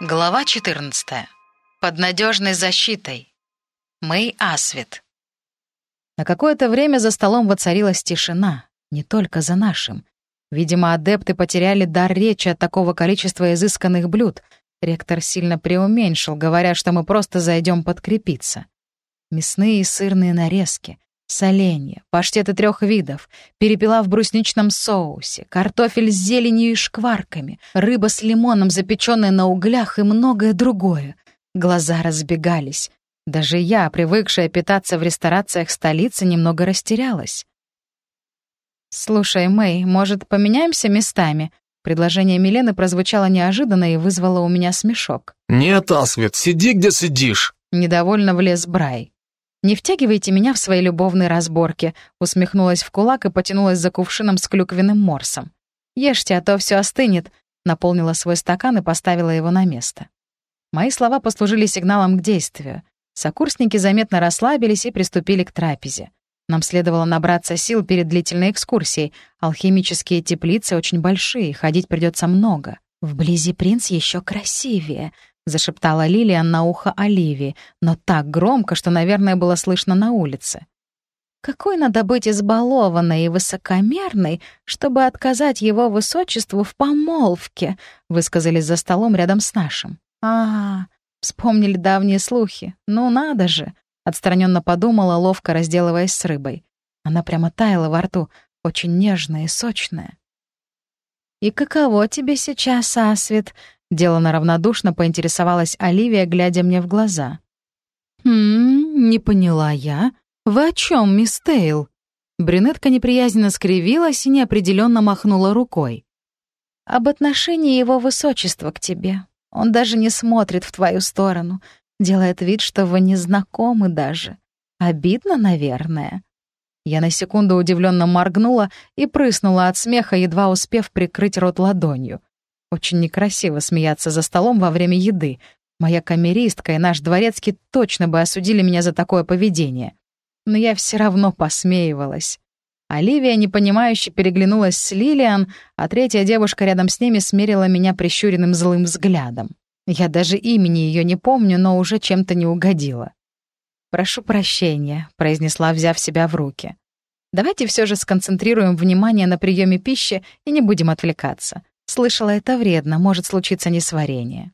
Глава 14. Под надежной защитой. Мэй Асвит. На какое-то время за столом воцарилась тишина, не только за нашим. Видимо, адепты потеряли дар речи от такого количества изысканных блюд. Ректор сильно преуменьшил, говоря, что мы просто зайдем подкрепиться. Мясные и сырные нарезки, Соленья, паштеты трех видов, перепела в брусничном соусе, картофель с зеленью и шкварками, рыба с лимоном, запеченная на углях и многое другое. Глаза разбегались. Даже я, привыкшая питаться в ресторациях столицы, немного растерялась. «Слушай, Мэй, может, поменяемся местами?» Предложение Милены прозвучало неожиданно и вызвало у меня смешок. «Нет, Асвет, сиди, где сидишь!» Недовольно влез Брай. «Не втягивайте меня в свои любовные разборки», — усмехнулась в кулак и потянулась за кувшином с клюквенным морсом. «Ешьте, а то все остынет», — наполнила свой стакан и поставила его на место. Мои слова послужили сигналом к действию. Сокурсники заметно расслабились и приступили к трапезе. Нам следовало набраться сил перед длительной экскурсией. Алхимические теплицы очень большие, ходить придется много. Вблизи принц еще красивее, — зашептала Лилиан на ухо Оливии, но так громко, что, наверное, было слышно на улице. «Какой надо быть избалованной и высокомерной, чтобы отказать его высочеству в помолвке?» — высказались за столом рядом с нашим. «А, вспомнили давние слухи. Ну надо же!» — отстраненно подумала, ловко разделываясь с рыбой. Она прямо таяла во рту, очень нежная и сочная. «И каково тебе сейчас, Асвит?» Делано равнодушно поинтересовалась Оливия, глядя мне в глаза. «Хм, не поняла я. Вы о чем, мисс Тейл?» Брюнетка неприязненно скривилась и неопределенно махнула рукой. «Об отношении его высочества к тебе. Он даже не смотрит в твою сторону. Делает вид, что вы не знакомы даже. Обидно, наверное». Я на секунду удивленно моргнула и прыснула от смеха, едва успев прикрыть рот ладонью. Очень некрасиво смеяться за столом во время еды. Моя камеристка и наш дворецкий точно бы осудили меня за такое поведение. Но я все равно посмеивалась. Оливия, непонимающе, переглянулась с Лилиан, а третья девушка рядом с ними смерила меня прищуренным злым взглядом. Я даже имени ее не помню, но уже чем-то не угодила. «Прошу прощения», — произнесла, взяв себя в руки. «Давайте все же сконцентрируем внимание на приеме пищи и не будем отвлекаться. Слышала, это вредно, может случиться несварение.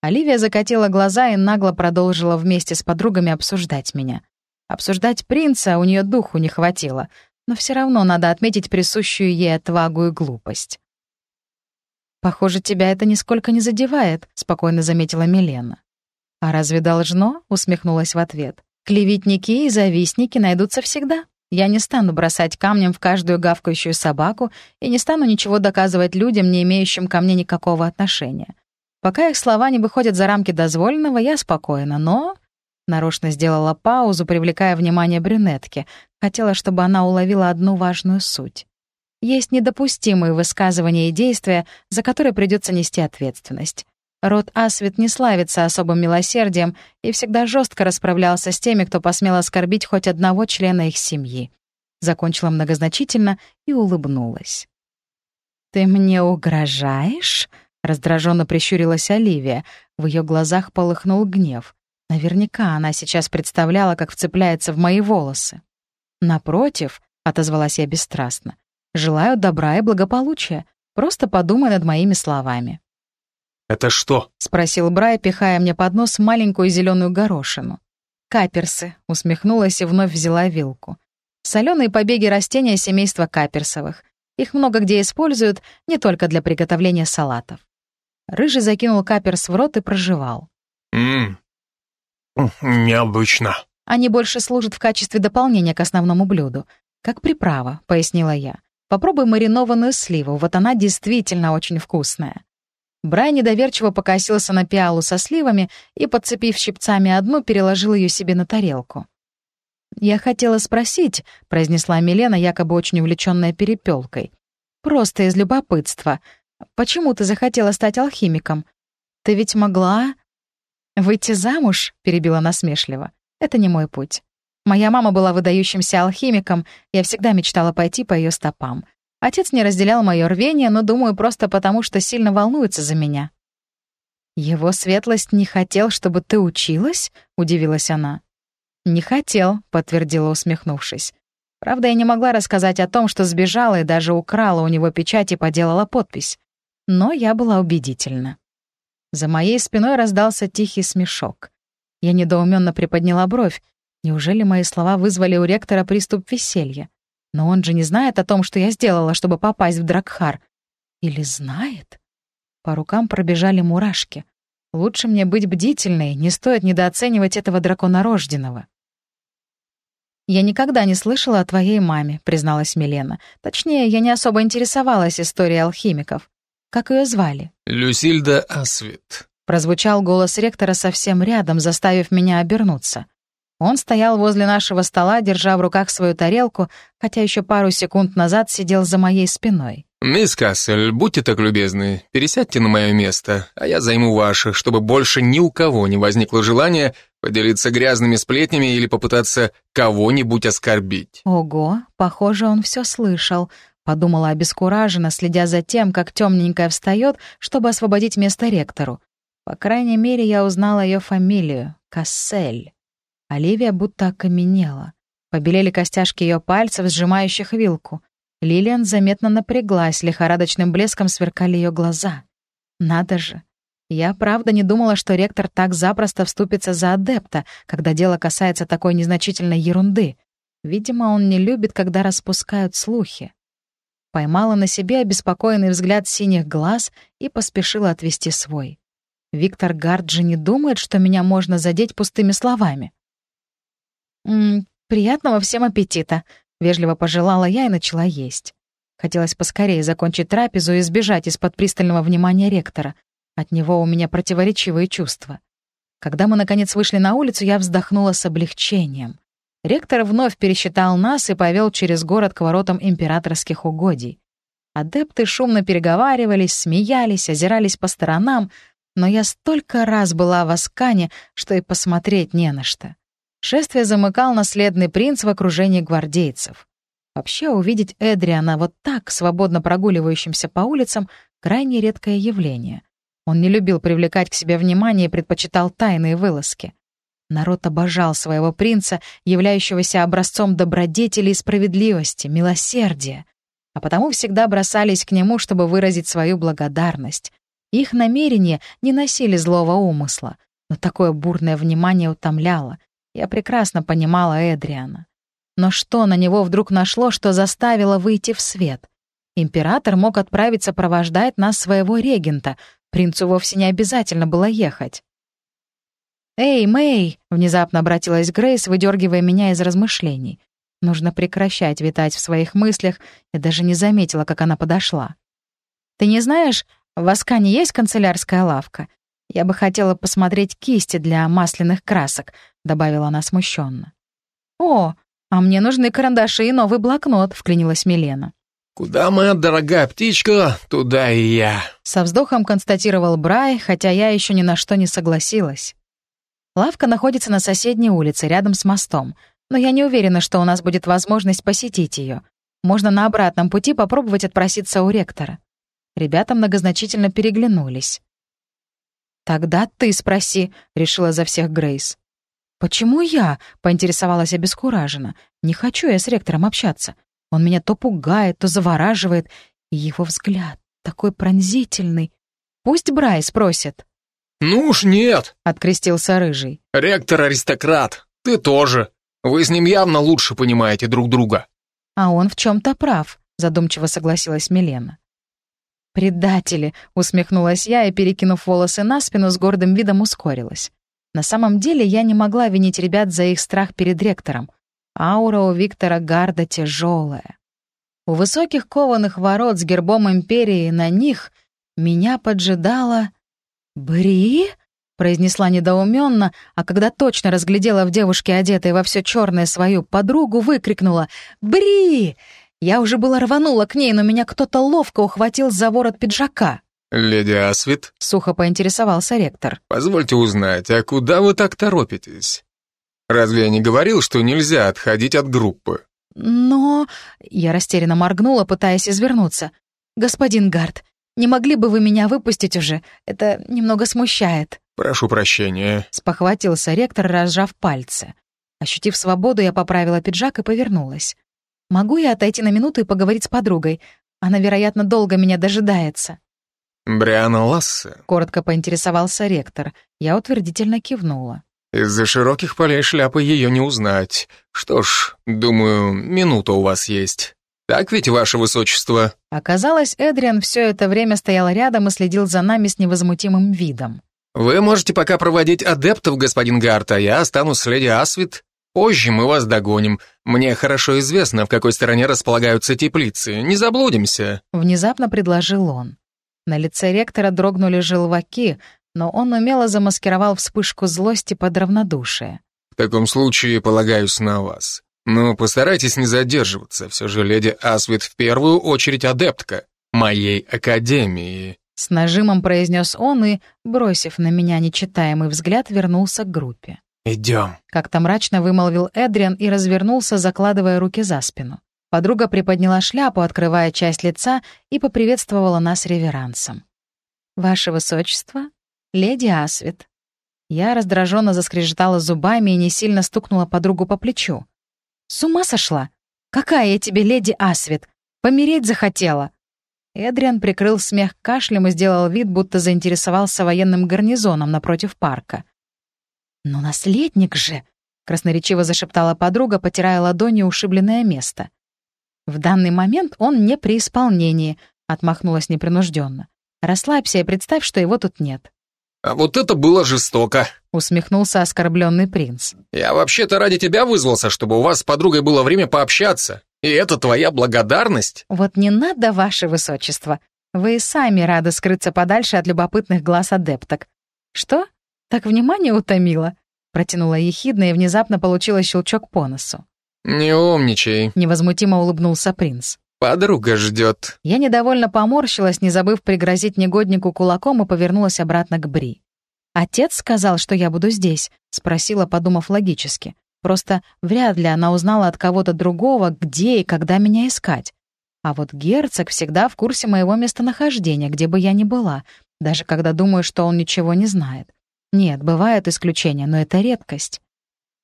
Оливия закатила глаза и нагло продолжила вместе с подругами обсуждать меня. Обсуждать принца у нее духу не хватило, но все равно надо отметить присущую ей отвагу и глупость. «Похоже, тебя это нисколько не задевает», — спокойно заметила Милена. «А разве должно?» — усмехнулась в ответ. «Клеветники и завистники найдутся всегда. Я не стану бросать камнем в каждую гавкающую собаку и не стану ничего доказывать людям, не имеющим ко мне никакого отношения. Пока их слова не выходят за рамки дозволенного, я спокойна, но...» Нарочно сделала паузу, привлекая внимание брюнетки. Хотела, чтобы она уловила одну важную суть. Есть недопустимые высказывания и действия, за которые придется нести ответственность. Род Асвит не славится особым милосердием и всегда жестко расправлялся с теми, кто посмел оскорбить хоть одного члена их семьи. Закончила многозначительно и улыбнулась. «Ты мне угрожаешь?» — раздраженно прищурилась Оливия. В ее глазах полыхнул гнев. Наверняка она сейчас представляла, как вцепляется в мои волосы. «Напротив», — отозвалась я бесстрастно, — «желаю добра и благополучия. Просто подумай над моими словами». «Это что?» — спросил Брай, пихая мне под нос маленькую зеленую горошину. «Каперсы», — усмехнулась и вновь взяла вилку. Соленые побеги растения семейства каперсовых. Их много где используют, не только для приготовления салатов. Рыжий закинул каперс в рот и прожевал. «Ммм, необычно». Они больше служат в качестве дополнения к основному блюду. Как приправа, пояснила я. Попробуй маринованную сливу, вот она действительно очень вкусная. Брай недоверчиво покосился на пиалу со сливами и, подцепив щипцами одну, переложил ее себе на тарелку. «Я хотела спросить», — произнесла Милена, якобы очень увлеченная перепелкой. «Просто из любопытства. Почему ты захотела стать алхимиком? Ты ведь могла...» «Выйти замуж?» — перебила насмешливо. «Это не мой путь. Моя мама была выдающимся алхимиком, я всегда мечтала пойти по ее стопам. Отец не разделял мое рвение, но, думаю, просто потому, что сильно волнуется за меня. «Его светлость не хотел, чтобы ты училась?» — удивилась она. «Не хотел», — подтвердила, усмехнувшись. Правда, я не могла рассказать о том, что сбежала и даже украла у него печать и поделала подпись. Но я была убедительна. За моей спиной раздался тихий смешок. Я недоуменно приподняла бровь. Неужели мои слова вызвали у ректора приступ веселья? Но он же не знает о том, что я сделала, чтобы попасть в Дракхар. Или знает? По рукам пробежали мурашки. Лучше мне быть бдительной, не стоит недооценивать этого драконорожденного. «Я никогда не слышала о твоей маме», — призналась Милена. «Точнее, я не особо интересовалась историей алхимиков. Как ее звали?» «Люсильда Асвит», — прозвучал голос ректора совсем рядом, заставив меня обернуться. Он стоял возле нашего стола, держа в руках свою тарелку, хотя еще пару секунд назад сидел за моей спиной. «Мисс Кассель, будьте так любезны, пересядьте на мое место, а я займу ваше, чтобы больше ни у кого не возникло желания поделиться грязными сплетнями или попытаться кого-нибудь оскорбить». «Ого, похоже, он все слышал», — подумала обескураженно, следя за тем, как темненькая встает, чтобы освободить место ректору. По крайней мере, я узнала ее фамилию — Кассель. Оливия будто окаменела. Побелели костяшки ее пальцев, сжимающих вилку — Лилиан заметно напряглась, лихорадочным блеском сверкали ее глаза. «Надо же! Я правда не думала, что ректор так запросто вступится за адепта, когда дело касается такой незначительной ерунды. Видимо, он не любит, когда распускают слухи». Поймала на себе обеспокоенный взгляд синих глаз и поспешила отвести свой. Виктор Гарджи не думает, что меня можно задеть пустыми словами. «М -м, «Приятного всем аппетита», Вежливо пожелала я и начала есть. Хотелось поскорее закончить трапезу и сбежать из-под пристального внимания ректора. От него у меня противоречивые чувства. Когда мы, наконец, вышли на улицу, я вздохнула с облегчением. Ректор вновь пересчитал нас и повел через город к воротам императорских угодий. Адепты шумно переговаривались, смеялись, озирались по сторонам, но я столько раз была в Аскане, что и посмотреть не на что. Шествие замыкал наследный принц в окружении гвардейцев. Вообще увидеть Эдриана вот так, свободно прогуливающимся по улицам, крайне редкое явление. Он не любил привлекать к себе внимание и предпочитал тайные вылазки. Народ обожал своего принца, являющегося образцом добродетели и справедливости, милосердия, а потому всегда бросались к нему, чтобы выразить свою благодарность. Их намерения не носили злого умысла, но такое бурное внимание утомляло, я прекрасно понимала Эдриана. Но что на него вдруг нашло, что заставило выйти в свет? Император мог отправить сопровождать нас своего регента. Принцу вовсе не обязательно было ехать. «Эй, Мэй!» — внезапно обратилась Грейс, выдергивая меня из размышлений. Нужно прекращать витать в своих мыслях. Я даже не заметила, как она подошла. «Ты не знаешь, в Аскане есть канцелярская лавка? Я бы хотела посмотреть кисти для масляных красок», — добавила она смущенно. «О, а мне нужны карандаши и новый блокнот», — вклинилась Милена. «Куда моя дорогая птичка, туда и я», — со вздохом констатировал Брай, хотя я еще ни на что не согласилась. Лавка находится на соседней улице, рядом с мостом, но я не уверена, что у нас будет возможность посетить ее. Можно на обратном пути попробовать отпроситься у ректора. Ребята многозначительно переглянулись. «Тогда ты спроси», — решила за всех Грейс. «Почему я?» — поинтересовалась обескураженно. «Не хочу я с ректором общаться. Он меня то пугает, то завораживает. И его взгляд такой пронзительный. Пусть Брай спросит». «Ну уж нет», — открестился Рыжий. «Ректор аристократ. Ты тоже. Вы с ним явно лучше понимаете друг друга». «А он в чем то прав», — задумчиво согласилась Милена. «Предатели!» — усмехнулась я и, перекинув волосы на спину, с гордым видом ускорилась. На самом деле я не могла винить ребят за их страх перед ректором. Аура у Виктора Гарда тяжелая. У высоких кованых ворот с гербом империи на них меня поджидала... «Бри?» — произнесла недоуменно, а когда точно разглядела в девушке, одетой во все черное свою подругу, выкрикнула «Бри!» Я уже было рванула к ней, но меня кто-то ловко ухватил за ворот пиджака. «Леди Асвит?» — сухо поинтересовался ректор. «Позвольте узнать, а куда вы так торопитесь? Разве я не говорил, что нельзя отходить от группы?» «Но...» — я растерянно моргнула, пытаясь извернуться. «Господин Гард, Не могли бы вы меня выпустить уже? Это немного смущает». «Прошу прощения», — спохватился ректор, разжав пальцы. Ощутив свободу, я поправила пиджак и повернулась. «Могу я отойти на минуту и поговорить с подругой? Она, вероятно, долго меня дожидается». «Бриана Лассе», — коротко поинтересовался ректор. Я утвердительно кивнула. «Из-за широких полей шляпы ее не узнать. Что ж, думаю, минута у вас есть. Так ведь, ваше высочество?» Оказалось, Эдриан все это время стоял рядом и следил за нами с невозмутимым видом. «Вы можете пока проводить адептов, господин Гарт, а я останусь с леди Асвит. Позже мы вас догоним. Мне хорошо известно, в какой стороне располагаются теплицы. Не заблудимся». Внезапно предложил он. На лице ректора дрогнули желваки, но он умело замаскировал вспышку злости под равнодушие. «В таком случае полагаюсь на вас. Но постарайтесь не задерживаться. Все же леди Асвит в первую очередь адептка моей академии». С нажимом произнес он и, бросив на меня нечитаемый взгляд, вернулся к группе. «Идем», — как-то мрачно вымолвил Эдриан и развернулся, закладывая руки за спину. Подруга приподняла шляпу, открывая часть лица, и поприветствовала нас реверансом. «Ваше высочество, леди Асвит». Я раздраженно заскрежетала зубами и не сильно стукнула подругу по плечу. «С ума сошла? Какая я тебе леди Асвит? Помереть захотела!» Эдриан прикрыл смех кашлем и сделал вид, будто заинтересовался военным гарнизоном напротив парка. «Но наследник же!» — красноречиво зашептала подруга, потирая ладонью ушибленное место. «В данный момент он не при исполнении», — отмахнулась непринужденно. «Расслабься и представь, что его тут нет». «А вот это было жестоко», — усмехнулся оскорбленный принц. «Я вообще-то ради тебя вызвался, чтобы у вас с подругой было время пообщаться. И это твоя благодарность?» «Вот не надо, ваше высочество. Вы и сами рады скрыться подальше от любопытных глаз адепток. Что? Так внимание утомило?» Протянула ехидно и внезапно получила щелчок по носу. «Не умничай», — невозмутимо улыбнулся принц. «Подруга ждет». Я недовольно поморщилась, не забыв пригрозить негоднику кулаком, и повернулась обратно к Бри. «Отец сказал, что я буду здесь?» — спросила, подумав логически. Просто вряд ли она узнала от кого-то другого, где и когда меня искать. А вот герцог всегда в курсе моего местонахождения, где бы я ни была, даже когда думаю, что он ничего не знает. Нет, бывают исключения, но это редкость.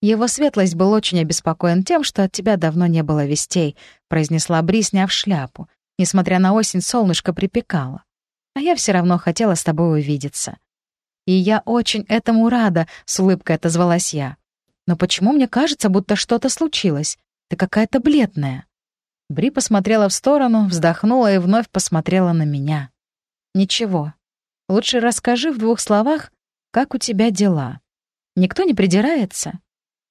Его светлость был очень обеспокоен тем, что от тебя давно не было вестей, произнесла Бри, сняв шляпу. Несмотря на осень, солнышко припекало. А я все равно хотела с тобой увидеться. И я очень этому рада, с улыбкой отозвалась я. Но почему мне кажется, будто что-то случилось? Ты какая-то бледная. Бри посмотрела в сторону, вздохнула и вновь посмотрела на меня. Ничего. Лучше расскажи в двух словах, как у тебя дела. Никто не придирается?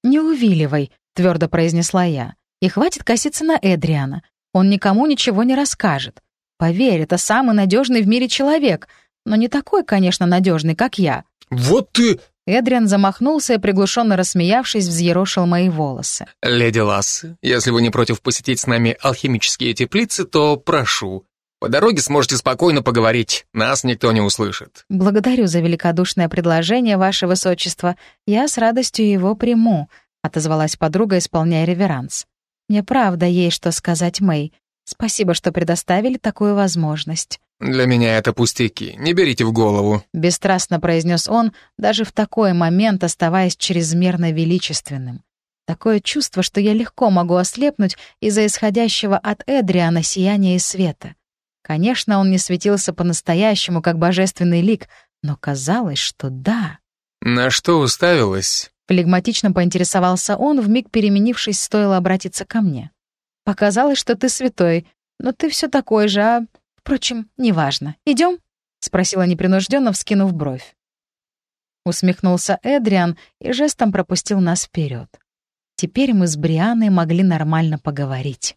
«Не увиливай», — твердо произнесла я. «И хватит коситься на Эдриана. Он никому ничего не расскажет. Поверь, это самый надежный в мире человек, но не такой, конечно, надежный, как я». «Вот ты...» Эдриан замахнулся и, приглушенно рассмеявшись, взъерошил мои волосы. «Леди Лассы, если вы не против посетить с нами алхимические теплицы, то прошу. По дороге сможете спокойно поговорить, нас никто не услышит». «Благодарю за великодушное предложение, ваше высочество. Я с радостью его приму», — отозвалась подруга, исполняя реверанс. «Мне правда есть что сказать Мэй. Спасибо, что предоставили такую возможность». «Для меня это пустяки, не берите в голову», — бесстрастно произнес он, даже в такой момент оставаясь чрезмерно величественным. Такое чувство, что я легко могу ослепнуть из-за исходящего от Эдриана сияния и света. Конечно, он не светился по-настоящему, как божественный лик, но казалось, что да. «На что уставилась?» Флегматично поинтересовался он, вмиг переменившись, стоило обратиться ко мне. «Показалось, что ты святой, но ты все такой же, а... Впрочем, неважно. Идем? спросила непринужденно, вскинув бровь. Усмехнулся Эдриан и жестом пропустил нас вперед. Теперь мы с Брианой могли нормально поговорить.